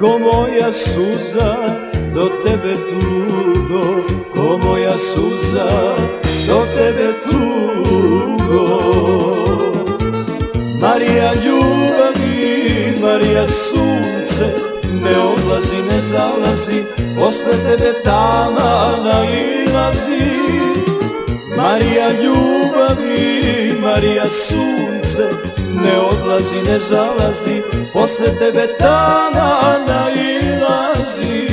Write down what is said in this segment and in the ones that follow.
Ko moja suza do tebe tugo. Ko moja suza do tebe tugo. Marija ljubavi, Marija sunce Ne odlazi, ne zalazi. Posle tebe tama nailazi. Marija ljubavi, Marija sunce Ne odlazi, ne zalazi Posle tebe tama nailazi.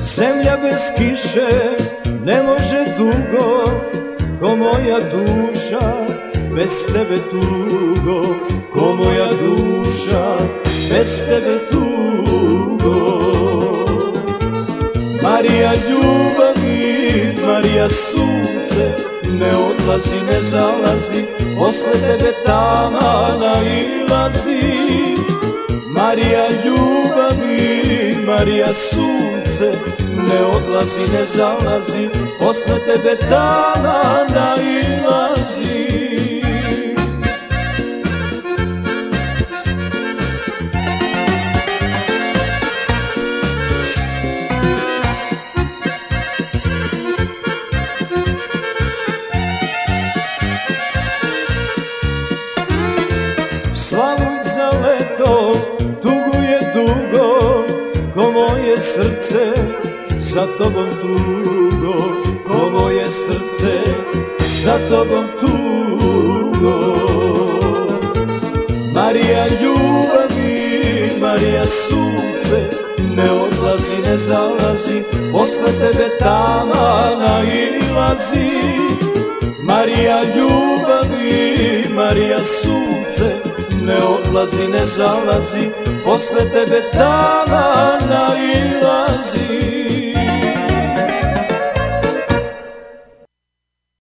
Zemlja bez kiše ne može dugo Ko moja duša bez tebe tugo Ko moja duša bez tebe tugo. Marija ljubavi, Marija sunce Ne odlazi, ne zalazi Posle tebe tama nailazi. Marija ljubavi, Marija sunce Ne odlazi, ne zalazi Posle tebe dana nailazi. Slavuj za leto, Ko moje srce, za tobom tugo Ko moje srce, za tobom tugo. Marija ljubavi, Marija sunce Ne odlazi, ne zalazi, posle tebe tama nailazi odlazi, ne zalazi, posle tebe tama nailazi